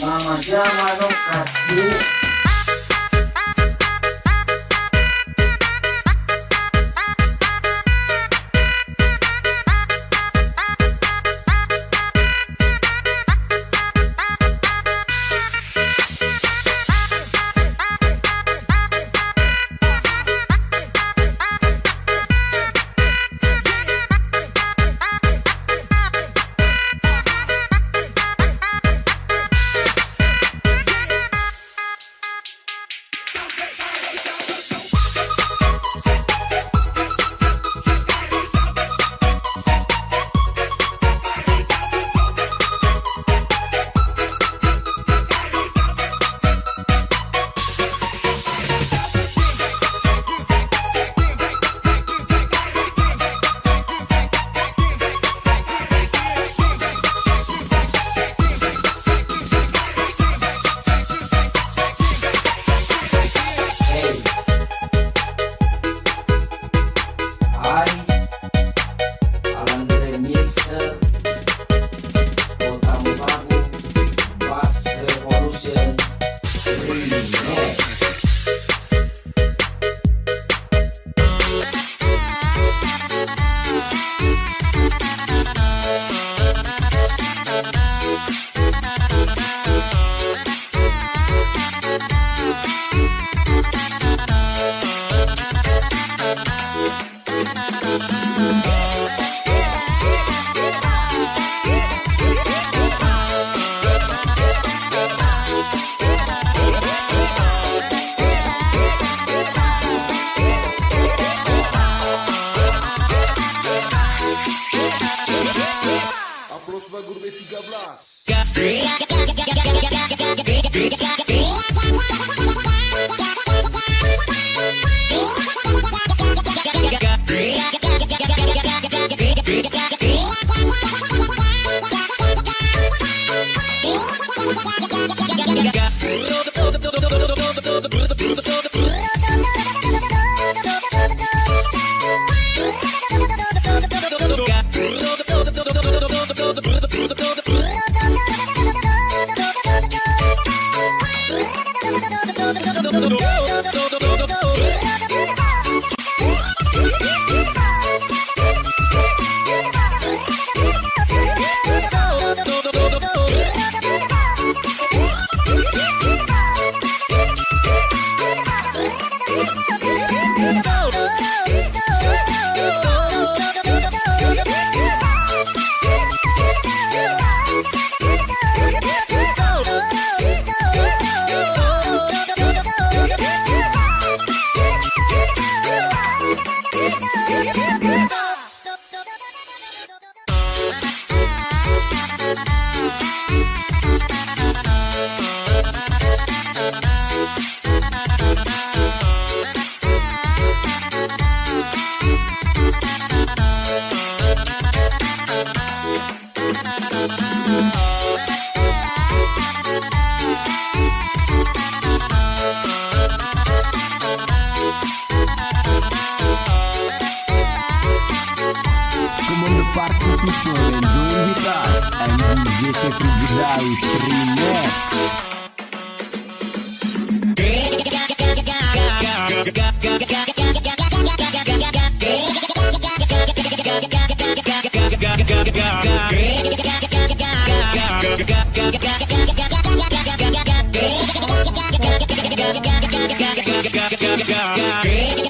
Mamá llama a los patitos. part percussion and doing with us and DJ Sefri Vidal Remix Yeah.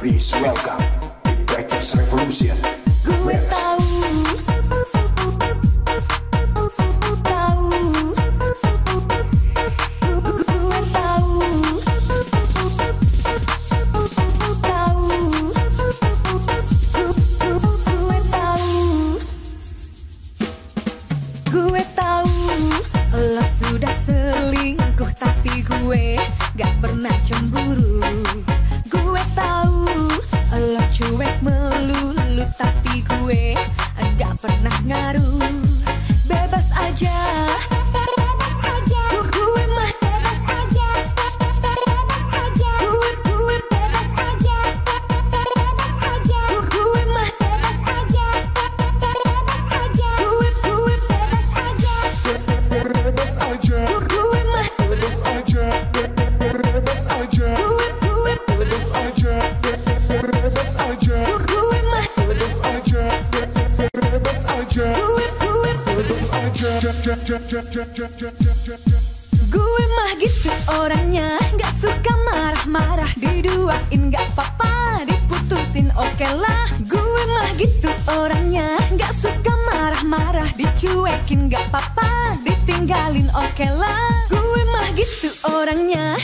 please welcome Breakers Revolution. Gue tahu Gue gak pernah cemburu. Gue tahu melulu Tapi gue gak pernah ngaruh. Bebas aja Gue mah gitu orangnya Gak suka marah-marah Diduain gak apa-apa Diputusin oke lah. Gue mah gitu orangnya Gak suka marah-marah Dicuekin gak apa-apa Ditinggalin oke lah. Gue mah gitu orangnya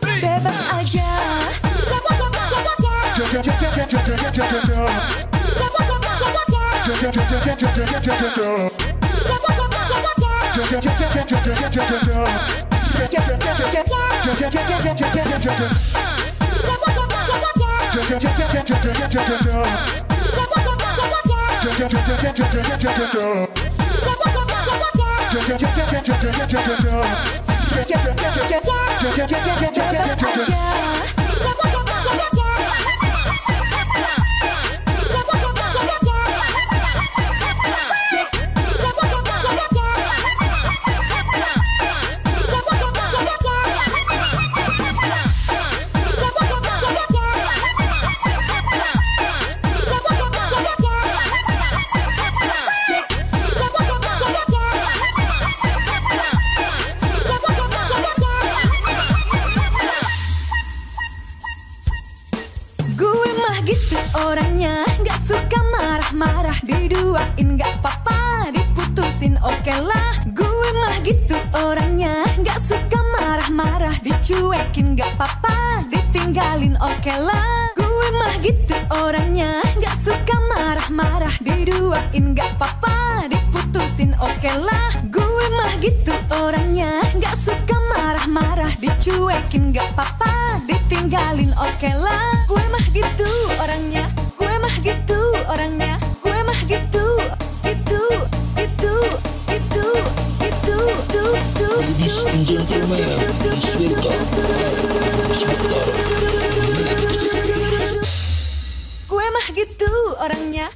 Bebas aja Bebas Oke lah Gue mah gitu orangnya Gak suka marah-marah Diduain gak apa-apa Diputusin oke lah Gue mah gitu orangnya Gak suka marah-marah Dicuekin gak apa-apa Ditinggalin oke lah Gue mah gitu orangnya Gue mah gitu orangnya Gue mah gitu Itu Itu Itu Itu Itu Itu Ladies and gentlemen, please welcome. Orangnya